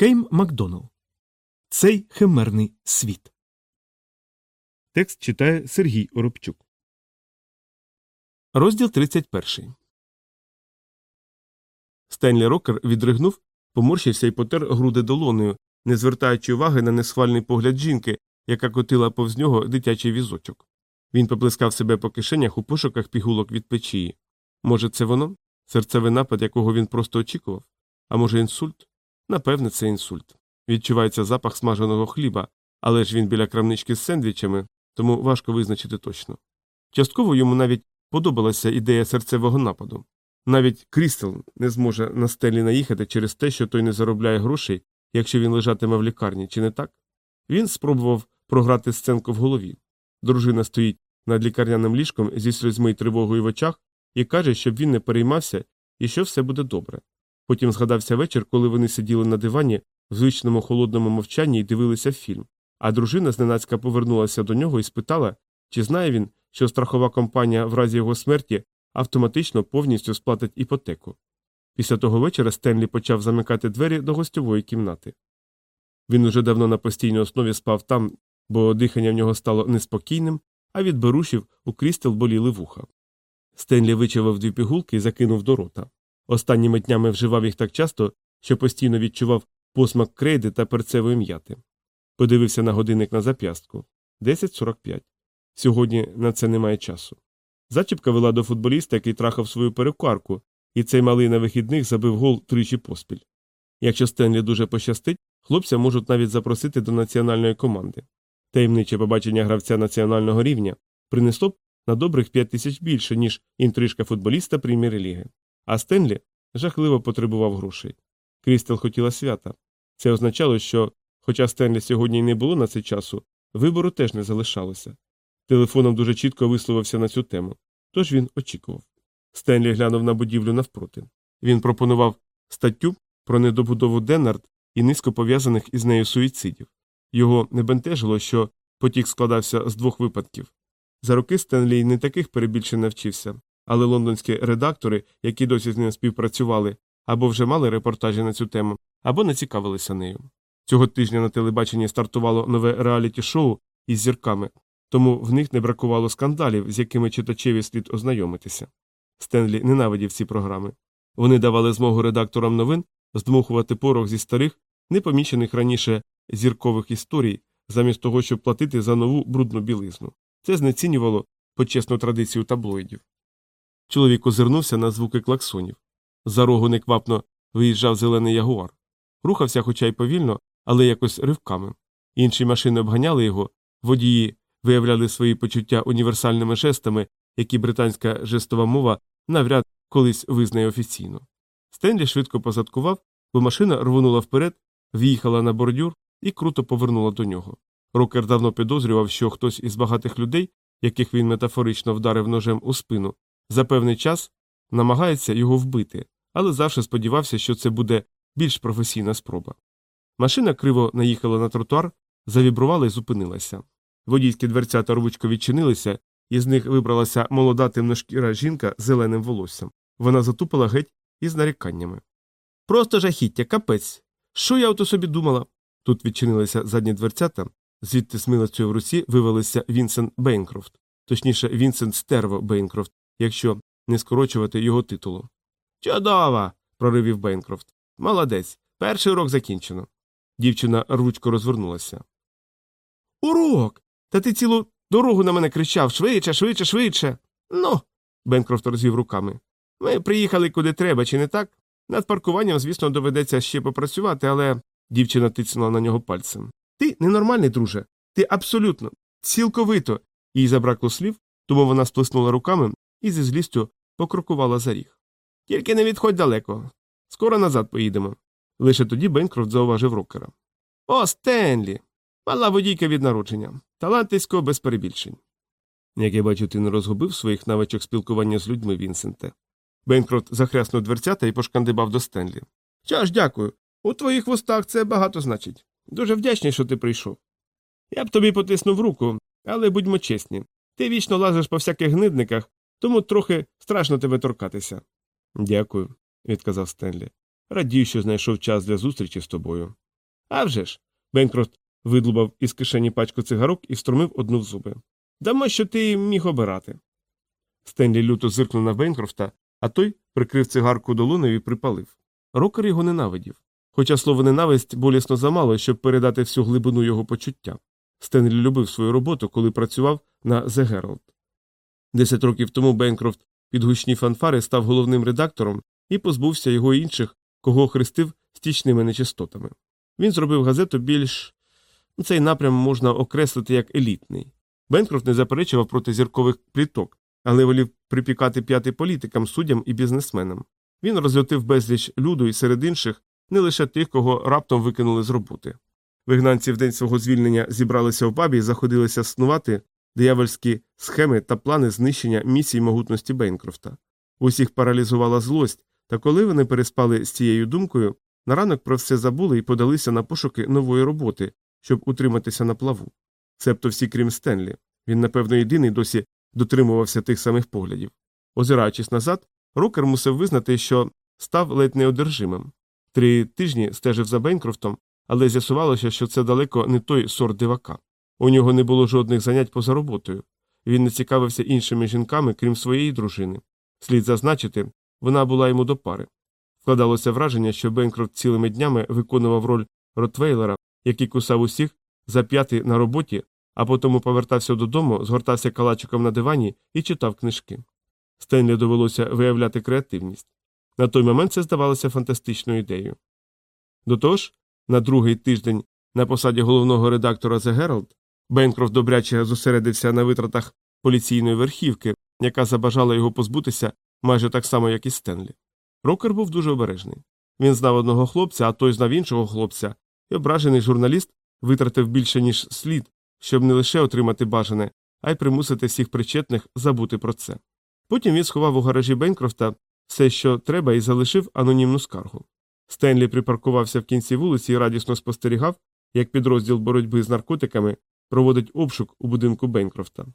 Кейм Макдоналл. Цей химерний світ. Текст читає Сергій Оробчук. Розділ 31. Стенлі Рокер відригнув, поморщився і потер груди долоною, не звертаючи уваги на несхвальний погляд жінки, яка котила повз нього дитячий візочок. Він поплескав себе по кишенях у пошуках пігулок від печії. Може, це воно? Серцевий напад, якого він просто очікував? А може, інсульт? Напевне, це інсульт. Відчувається запах смаженого хліба, але ж він біля крамнички з сендвічами, тому важко визначити точно. Частково йому навіть подобалася ідея серцевого нападу. Навіть Крістел не зможе на стелі наїхати через те, що той не заробляє грошей, якщо він лежатиме в лікарні, чи не так? Він спробував програти сценку в голові. Дружина стоїть над лікарняним ліжком зі сльозьми й тривогою в очах і каже, щоб він не переймався і що все буде добре. Потім згадався вечір, коли вони сиділи на дивані в звичному холодному мовчанні і дивилися фільм, а дружина зненацька повернулася до нього і спитала, чи знає він, що страхова компанія в разі його смерті автоматично повністю сплатить іпотеку. Після того вечора Стенлі почав замикати двері до гостьової кімнати. Він уже давно на постійній основі спав там, бо дихання в нього стало неспокійним, а від берушів у крістел боліли вуха. Стенлі вичавив дві пігулки і закинув до рота. Останніми днями вживав їх так часто, що постійно відчував посмак крейди та перцевої м'яти. Подивився на годинник на зап'ястку 10.45. Сьогодні на це немає часу. Зачіпка вела до футболіста, який трахав свою перекарку, і цей малий на вихідних забив гол тричі поспіль. Якщо Стенлі дуже пощастить, хлопця можуть навіть запросити до національної команди. Таємниче побачення гравця національного рівня принесло б на добрих 5 тисяч більше, ніж інтрижка футболіста прем'єр-ліги. А Стенлі жахливо потребував грошей. Крістел хотіла свята. Це означало, що, хоча Стенлі сьогодні й не було на це часу, вибору теж не залишалося. Телефоном дуже чітко висловився на цю тему, тож він очікував. Стенлі глянув на будівлю навпроти. Він пропонував статтю про недобудову Деннард і низько пов'язаних із нею суїцидів. Його не бентежило, що потік складався з двох випадків. За роки Стенлі не таких перебільшень навчився, але лондонські редактори, які досі з ним співпрацювали, або вже мали репортажі на цю тему, або не цікавилися нею. Цього тижня на телебаченні стартувало нове реаліті шоу із зірками, тому в них не бракувало скандалів, з якими читачеві слід ознайомитися. Стенлі ненавидів ці програми. Вони давали змогу редакторам новин здмухувати порох зі старих, непомічених раніше зіркових історій, замість того, щоб платити за нову брудну білизну. Це знецінювало почесну традицію таблоїдів. Чоловік озирнувся на звуки клаксонів. За рогу неквапно виїжджав зелений ягуар. Рухався, хоча й повільно, але якось ривками. Інші машини обганяли його, водії виявляли свої почуття універсальними жестами, які британська жестова мова навряд колись визнає офіційно. Стенлі швидко позадкував, бо машина рвонула вперед, в'їхала на бордюр і круто повернула до нього. Рокер давно підозрював, що хтось із багатих людей, яких він метафорично вдарив ножем у спину, за певний час намагається його вбити, але завжди сподівався, що це буде більш професійна спроба. Машина криво наїхала на тротуар, завібрувала і зупинилася. Водійські дверця та рвучко відчинилися, і з них вибралася молода темношкіра жінка з зеленим волоссям. Вона затупила геть із наріканнями. Просто жахіття, капець. Що я ото собі думала? Тут відчинилися задні дверцята, звідти з милицею в русі вивелися Вінсент Бейнкрофт, точніше, Вінсент Стерво Бейнкрофт, якщо не скорочувати його титулу. Чудово. проривів Бейнкрофт. Молодець. Перший урок закінчено. Дівчина рвучко розвернулася. Урок. Та ти цілу дорогу на мене кричав швидше, швидше, швидше. Ну. Бенкрофт розвів руками. Ми приїхали куди треба, чи не так? Над паркуванням, звісно, доведеться ще попрацювати, але. Дівчина тицнула на нього пальцем. Ти ненормальний, друже. Ти абсолютно, цілковито. Їй забракло слів, тому вона сплеснула руками і зі злістю покрокувала за ріг. Тільки не відходь далеко. Скоро назад поїдемо. Лише тоді Бенкрофт зауважив рокера. О, Стенлі! Мала водійка від народження. Талантисько без перебільшень. Як я бачу, ти не розгубив своїх навичок спілкування з людьми, Вінсенте. Бенкрофт захряснув дверцята і пошкандибав до Стенлі. Що ж, дякую. У твоїх вустах це багато значить. Дуже вдячний, що ти прийшов. Я б тобі потиснув руку, але будьмо чесні. Ти вічно лазиш по всяких гнидниках, тому трохи страшно тебе торкатися. Дякую, відказав Стенлі. Радію, що знайшов час для зустрічі з тобою. А вже ж. Бенкрофт видлубав із кишені пачку цигарок і встромив одну в зуби. Дамо, що ти міг обирати. Стенлі люто зиркнув на Бенкрофта, а той прикрив цигарку долоною і припалив. Рокер його ненавидів. Хоча слово ненависть болісно замало, щоб передати всю глибину його почуття. Стенлі любив свою роботу, коли працював на The Herald. Десять років тому Бенкрофт під гучні фанфари став головним редактором і позбувся його інших, кого охрестив стічними нечистотами. Він зробив газету більш ну, цей напрям можна окреслити як елітний. Бенкрофт не заперечував проти зіркових пліток, але волів припікати п'яти політикам, суддям і бізнесменам. Він розлютив безліч люду і серед інших не лише тих, кого раптом викинули з роботи. Вигнанці в день свого звільнення зібралися в пабі і заходилися снувати диявольські схеми та плани знищення місії могутності Бейнкрофта. Усіх паралізувала злость, та коли вони переспали з цією думкою, на ранок про все забули і подалися на пошуки нової роботи, щоб утриматися на плаву. Цебто всі крім Стенлі. Він, напевно, єдиний досі дотримувався тих самих поглядів. Озираючись назад, Рокер мусив визнати, що став ледь неодержимим. Три тижні стежив за Бейнкрофтом, але з'ясувалося, що це далеко не той сорт дивака. У нього не було жодних занять поза роботою. Він не цікавився іншими жінками, крім своєї дружини. Слід зазначити, вона була йому до пари. Складалося враження, що Бенкрофт цілими днями виконував роль Ротвейлера, який кусав усіх за п'яти на роботі, а потім повертався додому, згортався калачиком на дивані і читав книжки. Стенлі довелося виявляти креативність. На той момент це здавалося фантастичною ідеєю. До того ж, на другий тиждень на посаді головного редактора The Herald Бенкрофт добряче зосередився на витратах поліційної верхівки, яка забажала його позбутися майже так само, як і Стенлі. Рокер був дуже обережний. Він знав одного хлопця, а той знав іншого хлопця, і ображений журналіст витратив більше, ніж слід, щоб не лише отримати бажане, а й примусити всіх причетних забути про це. Потім він сховав у гаражі Бенкрофта все, що треба, і залишив анонімну скаргу. Стенлі припаркувався в кінці вулиці і радісно спостерігав, як підрозділ боротьби з наркотиками проводить обшук у будинку Бенкрофта.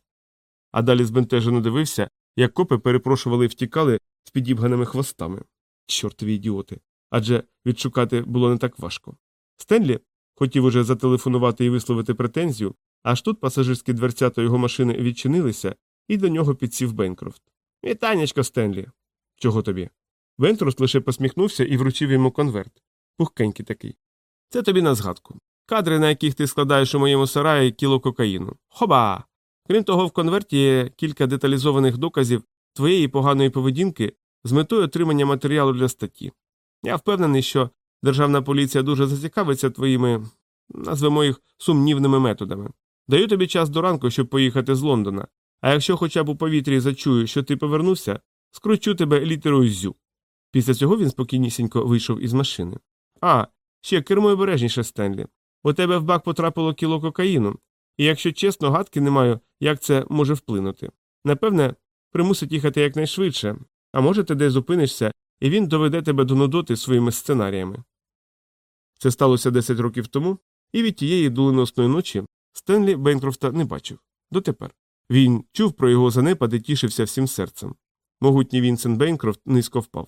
А далі збентежено дивився, як копи перепрошували і втікали з підібганими хвостами. Чортові ідіоти. Адже відшукати було не так важко. Стенлі хотів уже зателефонувати і висловити претензію, аж тут пасажирські дверцята його машини відчинилися, і до нього підсів Бенкрофт. Вітанечко, Стенлі. Чого тобі? Бенкрофт лише посміхнувся і вручив йому конверт. Пухкенький такий. Це тобі на згадку. Кадри, на яких ти складаєш у моєму сараї кіло кокаїну. Хоба! Крім того, в конверті є кілька деталізованих доказів твоєї поганої поведінки з метою отримання матеріалу для статті. Я впевнений, що державна поліція дуже зацікавиться твоїми, назвемо їх сумнівними методами. Даю тобі час до ранку, щоб поїхати з Лондона, а якщо хоча б у повітрі зачую, що ти повернувся, скручу тебе літерою зю. Після цього він спокійнісінько вийшов із машини. А, ще кермо обережніше, Стенлі. У тебе в бак потрапило кіло кокаїну, і якщо чесно, гадки не маю, як це може вплинути. Напевне, примусить їхати якнайшвидше, а може ти десь зупинишся, і він доведе тебе до нудоти своїми сценаріями. Це сталося 10 років тому, і від тієї доленосної ночі Стенлі Бенкрофта не бачив. Дотепер. Він чув про його занепад і тішився всім серцем. Могутній Вінсент Бенкрофт низько впав.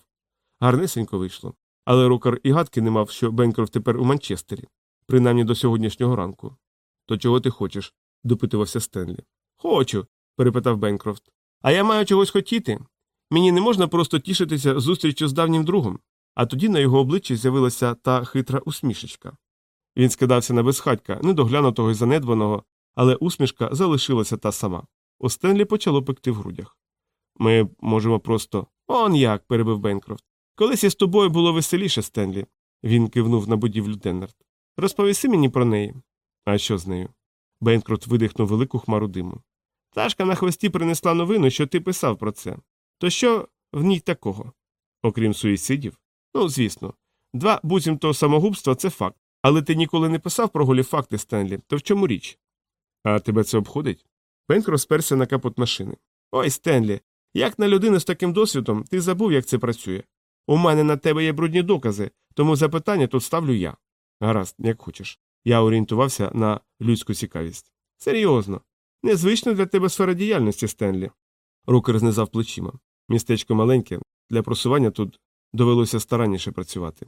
Гарнесенько вийшло. Але Рокер і гадки не мав, що Бенкрофт тепер у Манчестері, принаймні до сьогоднішнього ранку. То чого ти хочеш? допитувався Стенлі. Хочу, перепитав Бенкрофт. А я маю чогось хотіти. Мені не можна просто тішитися зустрічю з давнім другом. А тоді на його обличчі з'явилася та хитра усмішечка. Він скидався на безхатька, недоглянутого і занедбаного, але усмішка залишилася та сама. У Стенлі почало пекти в грудях. Ми можемо просто. Он як, перебив Бенкрофт. Колись із тобою було веселіше, Стенлі. Він кивнув на будівлю Деннерт. Розповіси мені про неї. А що з нею? Бенкрофт видихнув велику хмару диму. Ташка на хвості принесла новину, що ти писав про це. То що в ній такого? Окрім суїцидів? Ну, звісно. Два буцімто самогубства це факт. Але ти ніколи не писав про голі факти, Стенлі. То в чому річ? А тебе це обходить? Бенкрофт сперся на капот машини. Ой, Стенлі, як на людину з таким досвідом, ти забув, як це працює. У мене на тебе є брудні докази, тому запитання тут ставлю я. Гаразд, як хочеш. Я орієнтувався на людську цікавість. Серйозно. Незвично для тебе сфера діяльності, Стенлі. Рокер знизав плечима. Містечко маленьке, для просування тут довелося старанніше працювати.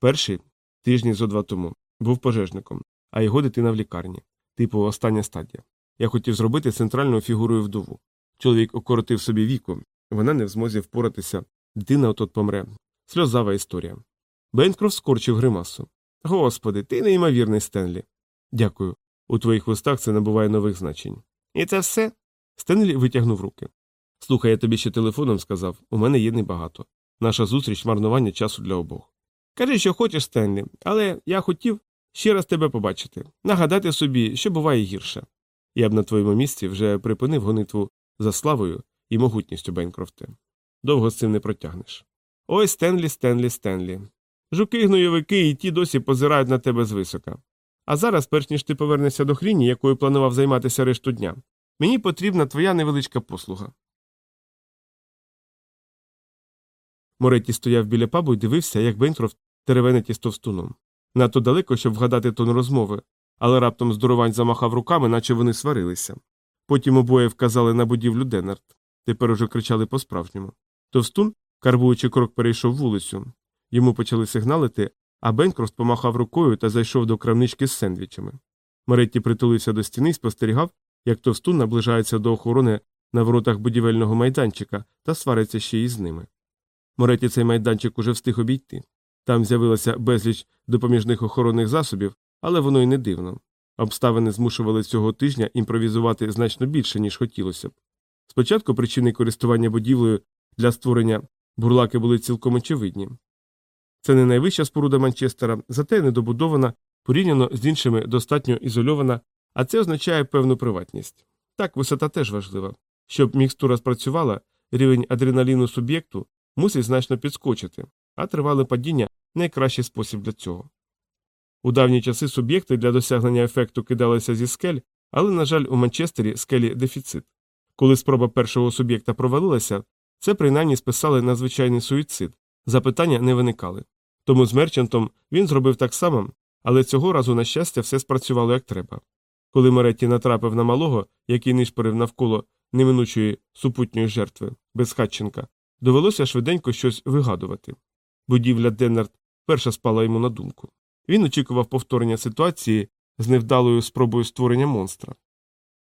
Перший тижні зо два тому. був пожежником, а його дитина в лікарні. Типу, остання стадія. Я хотів зробити центральною фігурою вдову. Чоловік окоротив собі віку, вона не в змозі впоратися, дитина отот помре. Сльозава історія. Бенкроф скорчив гримасу. Господи, ти неймовірний Стенлі. Дякую. У твоїх вустах це набуває нових значень. І це все? Стенлі витягнув руки. Слухай, я тобі ще телефоном сказав, у мене є небагато. Наша зустріч марнування часу для обох. Кажи, що хочеш, Стенлі, але я хотів ще раз тебе побачити, нагадати собі, що буває гірше. Я б на твоєму місці вже припинив гонитву за славою і могутністю Бенкрофте. Довго з цим не протягнеш. Ой, Стенлі, Стенлі, Стенлі. Жуки гнойовики і ті досі позирають на тебе звисока. А зараз, перш ніж ти повернешся до хріні, якою планував займатися решту дня, мені потрібна твоя невеличка послуга. Моретті стояв біля пабу і дивився, як Бенкрофт теревенить із товстуном. Надто далеко, щоб вгадати тон розмови, але раптом здоровань замахав руками, наче вони сварилися. Потім обоє вказали на будівлю Деннерт. Тепер уже кричали по-справжньому. Товстун, карбуючи крок, перейшов вулицю. Йому почали сигналити, а Бенкрофт помахав рукою та зайшов до крамнички з сендвічами. Моретті притулився до стіни і спостерігав, як товстун наближається до охорони на воротах будівельного майданчика та свариться ще із ними. Моретті цей майданчик уже встиг обійти. Там з'явилося безліч допоміжних охоронних засобів, але воно й не дивно. Обставини змушували цього тижня імпровізувати значно більше, ніж хотілося б. Спочатку причини користування будівлею для створення бурлаки були цілком очевидні. Це не найвища споруда Манчестера, зате недобудована, порівняно з іншими достатньо ізольована, а це означає певну приватність. Так, висота теж важлива. Щоб мікстура спрацювала, рівень адреналіну суб'єкту мусить значно підскочити, а тривале падіння найкращий спосіб для цього. У давні часи суб'єкти для досягнення ефекту кидалися зі скель, але, на жаль, у Манчестері скелі дефіцит. Коли спроба першого суб'єкта провалилася, це принаймні списали на звичайний суїцид, запитання не виникали. Тому з Мерчантом він зробив так само, але цього разу, на щастя, все спрацювало як треба. Коли Меретті натрапив на малого, який нишпорив навколо неминучої супутньої жертви, безхатченка, довелося швиденько щось вигадувати. Будівля Деннерт перша спала йому на думку. Він очікував повторення ситуації з невдалою спробою створення монстра.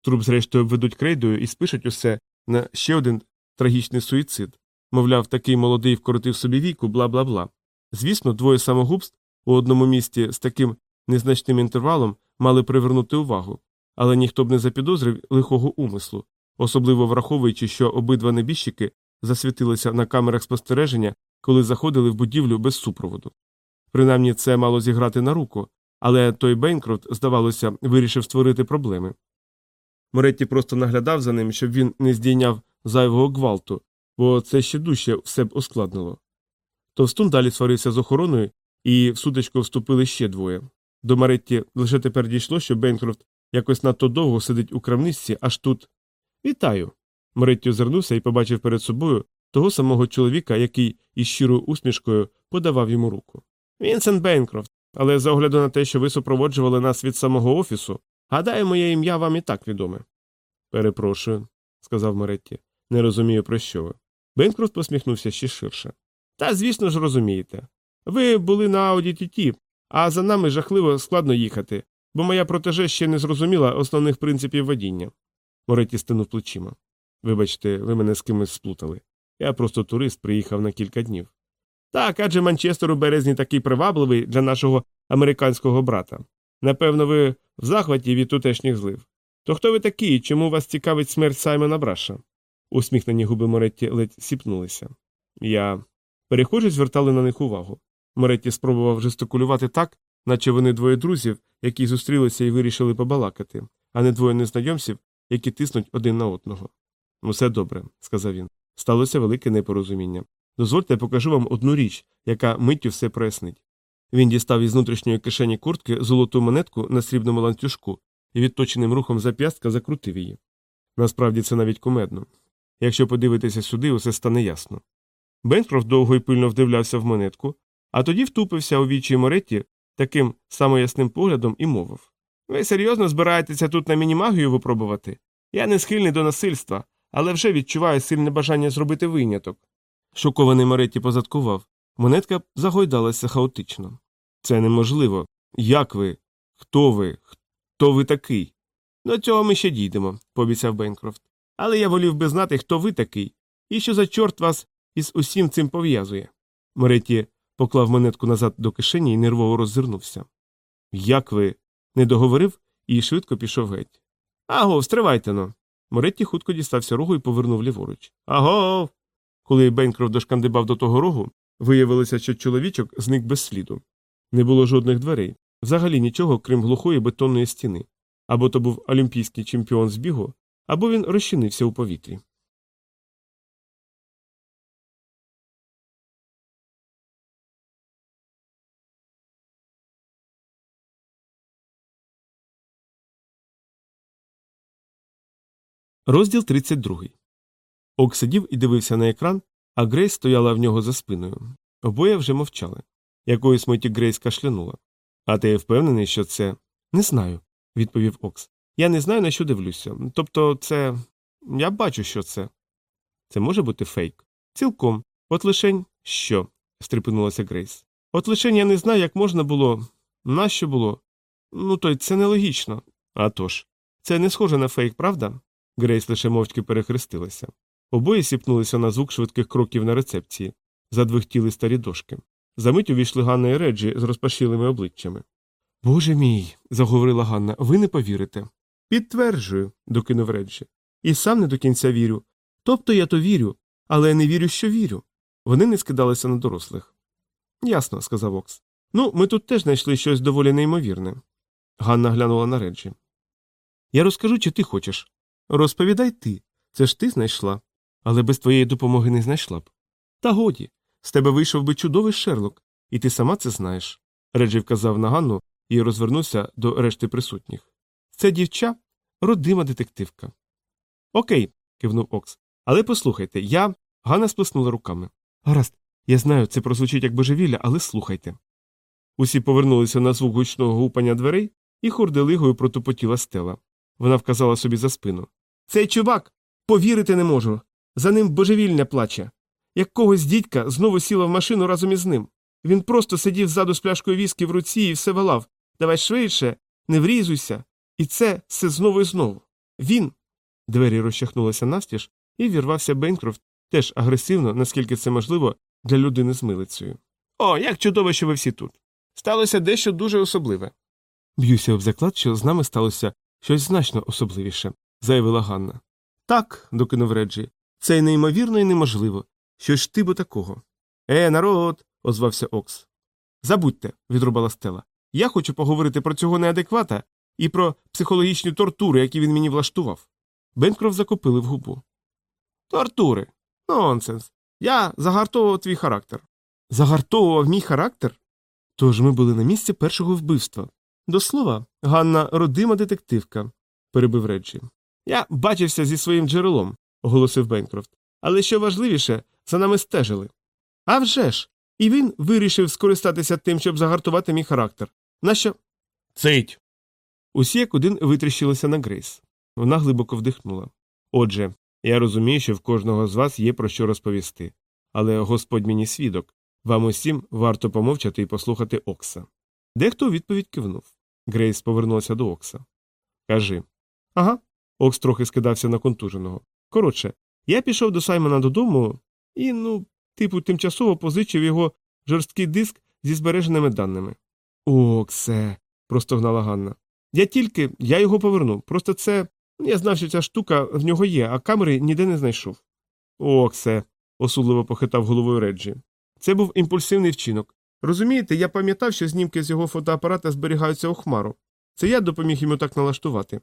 Труп, зрештою, обведуть крейдою і спишуть усе на ще один трагічний суїцид. Мовляв, такий молодий вкоротив собі віку, бла бла бла. Звісно, двоє самогубств у одному місті з таким незначним інтервалом мали привернути увагу, але ніхто б не запідозрив лихого умислу, особливо враховуючи, що обидва небіжчики засвітилися на камерах спостереження, коли заходили в будівлю без супроводу. Принаймні це мало зіграти на руку, але той Бейнкрофт, здавалося, вирішив створити проблеми. Моретті просто наглядав за ним, щоб він не здійняв зайвого гвалту, бо це ще дужче все б ускладнило. Товстун далі сварився з охороною, і в сутичку вступили ще двоє. До Маретті лише тепер дійшло, що Бейнкрофт якось надто довго сидить у крамничці, аж тут. Вітаю. Моретті озирнувся і побачив перед собою того самого чоловіка, який із щирою усмішкою подавав йому руку. Вінсент Бейнкрофт, але з огляду на те, що ви супроводжували нас від самого офісу, гадаю, моє ім'я вам і так відоме. Перепрошую, сказав Моретті. Не розумію, про що ви. Бейнкрофт посміхнувся ще ширше. Та, звісно ж, розумієте. Ви були на Ауді Тіті, а за нами жахливо складно їхати, бо моя протеже ще не зрозуміла основних принципів водіння. Моретті стинув плечима. Вибачте, ви мене з кимось сплутали. Я просто турист приїхав на кілька днів. Так, адже Манчестер у березні такий привабливий для нашого американського брата. Напевно, ви в захваті від тутешніх злив. То хто ви такі і чому вас цікавить смерть Саймона Браша? Усміхнені губи Моретті ледь сіпнулися. Я. Перехожі звертали на них увагу. Моретті спробував жестикулювати так, наче вони двоє друзів, які зустрілися і вирішили побалакати, а не двоє незнайомців, які тиснуть один на одного. Усе добре, сказав він. Сталося велике непорозуміння. Дозвольте, я покажу вам одну річ, яка миттю все прояснить. Він дістав із внутрішньої кишені куртки золоту монетку на срібному ланцюжку і відточеним рухом зап'ястка закрутив її. Насправді це навіть кумедно. Якщо подивитися сюди, усе стане ясно. Бенкрофт довго і пильно вдивлявся в монетку, а тоді втупився у вічі Моретті таким самоясним поглядом і мовив Ви серйозно збираєтеся тут на мінімагію випробувати? Я не схильний до насильства, але вже відчуваю сильне бажання зробити виняток. Шокований Моретті позадкував. Монетка загойдалася хаотично. Це неможливо, Як ви? Хто ви? Хто ви такий? До цього ми ще дійдемо, пообіцяв Бенкрофт. Але я волів би знати, хто ви такий, і що за чорт вас із усім цим пов'язує. Моретті поклав монетку назад до кишені і нервово роззирнувся. Як ви? не договорив і швидко пішов геть. Агов, стривайте но. Моретті хутко дістався рогу і повернув ліворуч. Агов. Коли Бенкрофт дошкандибав до того рогу, виявилося, що чоловічок зник без сліду. Не було жодних дверей, взагалі нічого, крім глухої бетонної стіни. Або то був олімпійський чемпіон з бігу, або він розчинився у повітрі. Розділ 32. Ок сидів і дивився на екран, а Грейс стояла в нього за спиною. Обоє вже мовчали. Якоїсь миті Грейс кашлянула. А ти впевнений, що це. Не знаю, відповів Окс. Я не знаю, на що дивлюся. Тобто, це. Я бачу, що це. Це може бути фейк. Цілком. От лишень що? стрепенулася Грейс. От лишень я не знаю, як можна було. Нащо було? Ну, то й це нелогічно. А тож. Це не схоже на фейк, правда? Грейс лише мовчки перехрестилася. Обоє сіпнулися на звук швидких кроків на рецепції, задвихтіли старі дошки. Замить увійшли Ганна і Реджі з розпашілими обличчями. Боже мій, заговорила Ганна, ви не повірите. Підтверджую, докинув Реджі. І сам не до кінця вірю. Тобто я то вірю, але я не вірю, що вірю. Вони не скидалися на дорослих. Ясно, сказав Окс. Ну, ми тут теж знайшли щось доволі неймовірне. Ганна глянула на Реджі. Я розкажу, чи ти хочеш. Розповідай ти. Це ж ти знайшла. Але без твоєї допомоги не знайшла б. Та годі, з тебе вийшов би чудовий Шерлок, і ти сама це знаєш. Реджі вказав на Ганну і розвернувся до решти присутніх. Це дівча родима детективка. Окей, кивнув Окс. Але послухайте, я. Ганна сплеснула руками. Гаразд, я знаю, це прозвучить як божевілля, але слухайте. Усі повернулися на звук гучного гупання дверей, і хурделигою протупотіла стела. Вона вказала собі за спину. Цей чувак повірити не можу. За ним божевільня плаче. Як когось дідька знову сіла в машину разом із ним. Він просто сидів ззаду з пляшкою віскі в руці і все волав. Давай швидше, не врізуйся. І це все знову і знову. Він. Двері розчахнулися навстіж, і вірвався Бейнкрофт теж агресивно, наскільки це можливо, для людини з милицею. О, як чудово, що ви всі тут. Сталося дещо дуже особливе. Б'юся об заклад, що з нами сталося щось значно особливіше, заявила Ганна. Так, докинув Реджі, це й неймовірно і неможливо. Що ж ти бо такого? Е, народ, озвався Окс. Забудьте, відрубала Стела. Я хочу поговорити про цього неадеквата і про психологічні тортури, які він мені влаштував. Бенкроф закопилив губу. Тортури. Нонсенс. Я загартовував твій характер. Загартовував мій характер? Тож ми були на місці першого вбивства. До слова, Ганна родима детективка, перебив Реджі. Я бачився зі своїм джерелом, оголосив Бенкрофт. Але що важливіше, за нами стежили. А вже ж! І він вирішив скористатися тим, щоб загартувати мій характер. Нащо? Цить. Усі як один витріщилися на Грейс. Вона глибоко вдихнула. Отже, я розумію, що в кожного з вас є про що розповісти. Але Господь мені свідок. Вам усім варто помовчати і послухати Окса. Дехто у відповідь кивнув. Грейс повернулася до Окса. Кажи. Ага. Окс трохи скидався на контуженого. Коротше, я пішов до Саймона додому і, ну, типу, тимчасово позичив його жорсткий диск зі збереженими даними. Оксе. простогнала Ганна. Я тільки, я його поверну. Просто це. Я знав, що ця штука в нього є, а камери ніде не знайшов. Оксе. осудливо похитав головою Реджі. Це був імпульсивний вчинок. Розумієте, я пам'ятав, що знімки з його фотоапарата зберігаються у хмару. Це я допоміг йому так налаштувати.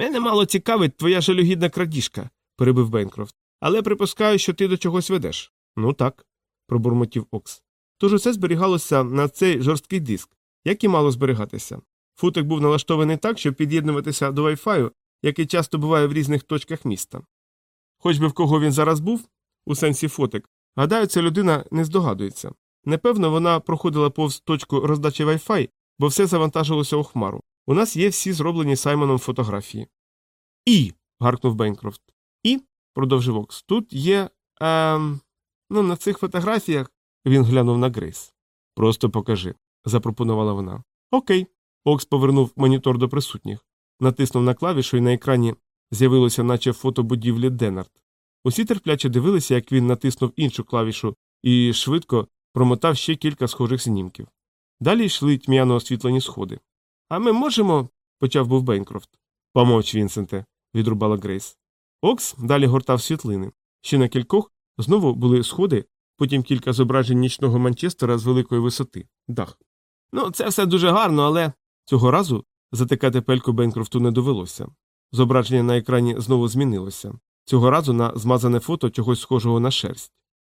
Мене мало цікавить твоя жалюгідна крадіжка, перебив Бенкрофт. Але припускаю, що ти до чогось ведеш. Ну так, пробурмотів Окс. Тож усе зберігалося на цей жорсткий диск, як і мало зберігатися. Футик був налаштований так, щоб під'єднуватися до Wi-Fi, який часто буває в різних точках міста. Хоч би в кого він зараз був, у сенсі фотик, гадаю, ця людина не здогадується. Непевно, вона проходила повз точку роздачі Wi-Fi, бо все завантажилося у хмару. У нас є всі зроблені Саймоном фотографії. І. гаркнув Бенкрофт. І, продовжив Окс, тут є. Ем, ну, на цих фотографіях він глянув на Грейс. Просто покажи, запропонувала вона. Окей. Окс повернув монітор до присутніх, натиснув на клавішу і на екрані з'явилося, наче фото будівлі Денард. Усі терпляче дивилися, як він натиснув іншу клавішу і швидко промотав ще кілька схожих знімків. Далі йшли тьмяно освітлені сходи. А ми можемо. почав був Бейнкрофт. Помовч, Вінсенте, відрубала Грейс. Окс далі гортав світлини. Ще на кількох знову були сходи, потім кілька зображень нічного Манчестера з великої висоти, дах. Ну, це все дуже гарно, але цього разу затикати пельку Бейнкрофту не довелося. Зображення на екрані знову змінилося. Цього разу на змазане фото чогось схожого на шерсть.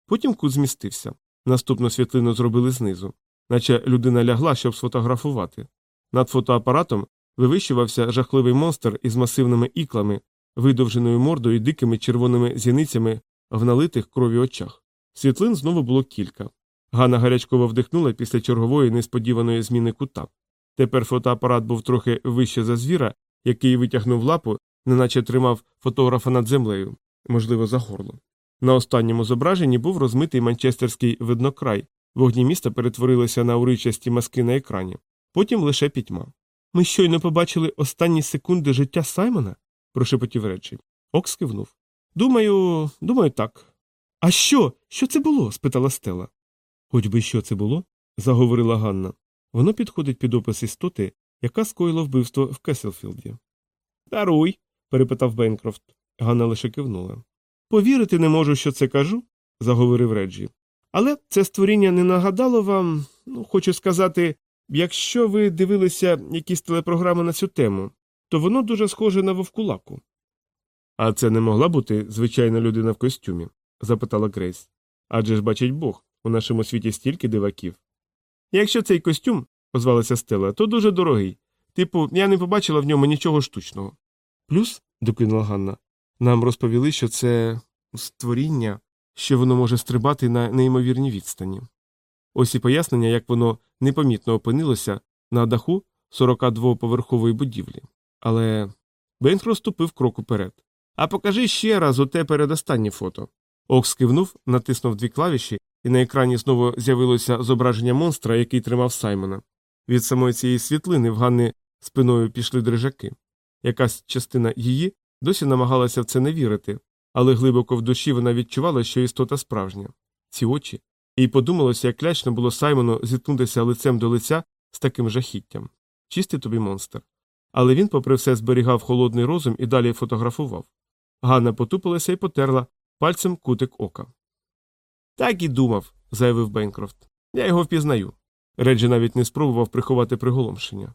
Потім кут змістився. Наступну світлину зробили знизу, наче людина лягла, щоб сфотографувати. Над фотоапаратом вивищувався жахливий монстр із масивними іклами, видовженою мордою і дикими червоними зіницями в налитих крові очах. Світлин знову було кілька. Ганна гарячково вдихнула після чергової несподіваної зміни кута. Тепер фотоапарат був трохи вище за звіра, який витягнув лапу, неначе тримав фотографа над землею, можливо, за горло. На останньому зображенні був розмитий манчестерський виднокрай, вогні міста перетворилися на уричасті маски на екрані, потім лише пітьма. Ми щойно побачили останні секунди життя Саймона? прошепотів речі. Окс кивнув. Думаю, думаю, так. А що? Що це було? спитала Стела. Хоч би що це було? заговорила Ганна. Воно підходить під опис істоти, яка скоїла вбивство в Кеселфілді. Даруй. перепитав Бенкрофт. Ганна лише кивнула. Повірити не можу, що це кажу, заговорив Реджі. Але це створіння не нагадало вам, ну, хочу сказати, якщо ви дивилися якісь телепрограми на цю тему, то воно дуже схоже на вовкулаку. А це не могла бути звичайна людина в костюмі? запитала Грейс. Адже ж бачить Бог, у нашому світі стільки диваків. Якщо цей костюм, озвалася Стела, то дуже дорогий. Типу, я не побачила в ньому нічого штучного. Плюс, докинула Ганна, нам розповіли, що це створіння, що воно може стрибати на неймовірній відстані. Ось і пояснення, як воно непомітно опинилося на даху 42-поверхової будівлі. Але Бенхро ступив крок уперед. А покажи ще раз оте передостаннє фото. Окс кивнув, натиснув дві клавіші, і на екрані знову з'явилося зображення монстра, який тримав Саймона. Від самої цієї світлини в Ганни спиною пішли дрижаки. Якась частина її досі намагалася в це не вірити, але глибоко в душі вона відчувала, що істота справжня. Ці очі. Їй подумалося, як лячно було Саймону зіткнутися лицем до лиця з таким жахіттям. Чистий тобі монстр. Але він, попри все, зберігав холодний розум і далі фотографував. Ганна потупилася і потерла пальцем кутик ока. Так і думав, заявив Бейнкрофт. Я його впізнаю. Реджі навіть не спробував приховати приголомшення.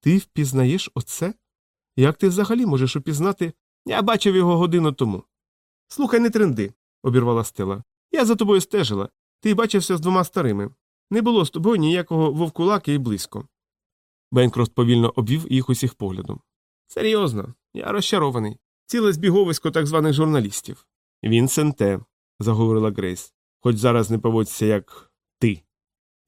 Ти впізнаєш оце? Як ти взагалі можеш упізнати? Я бачив його годину тому. Слухай, не тренди, обірвала Стела. Я за тобою стежила. Ти бачився з двома старими. Не було з тобою ніякого вовкулаки і близько. Бенкрофт повільно обвів їх усіх поглядом. Серйозно, я розчарований. Ціле збіговисько так званих журналістів. Вінсенте, заговорила Грейс, хоч зараз не поводься як ти.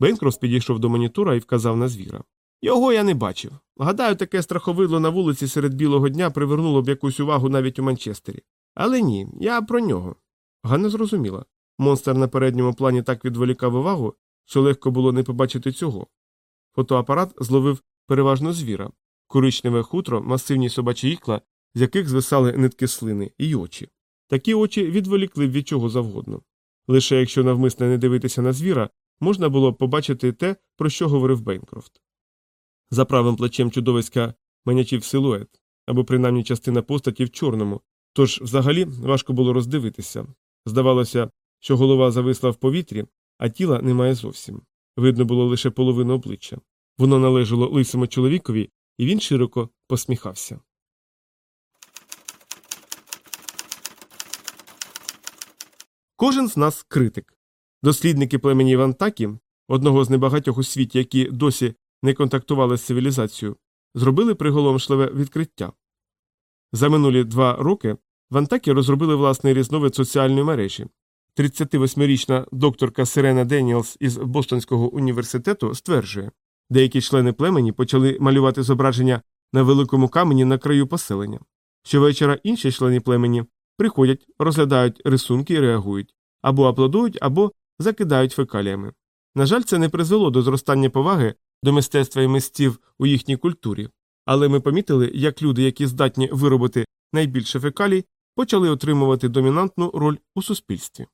Бенкрофт підійшов до монітора і вказав на звіра. Його я не бачив. Гадаю, таке страховидло на вулиці серед білого дня привернуло б якусь увагу навіть у Манчестері. Але ні, я про нього. Ганна зрозуміла. Монстр на передньому плані так відволікав увагу, що легко було не побачити цього. Фотоапарат зловив переважно звіра, коричневе хутро, масивні собачі ікла, з яких звисали нитки слини, і очі. Такі очі відволікли від чого завгодно. Лише якщо навмисно не дивитися на звіра, можна було б побачити те, про що говорив Бейнкрофт. За правим плечем чудовиська манячив силует, або принаймні частина постаті в чорному, тож взагалі важко було роздивитися. Здавалося, що голова зависла в повітрі, а тіла немає зовсім. Видно було лише половину обличчя. Воно належало лисому чоловікові, і він широко посміхався. Кожен з нас критик. Дослідники племені Вантакі, одного з небагатьох у світі, які досі не контактували з цивілізацією, зробили приголомшливе відкриття. За минулі два роки Вантакі розробили власний різновид соціальної мережі. 38-річна докторка Сирена Деніелс із Бостонського університету стверджує, деякі члени племені почали малювати зображення на великому камені на краю поселення. Щовечора інші члени племені приходять, розглядають рисунки і реагують, або аплодують, або закидають фекаліями. На жаль, це не призвело до зростання поваги до мистецтва і мистів у їхній культурі, але ми помітили, як люди, які здатні виробити найбільше фекалій, почали отримувати домінантну роль у суспільстві.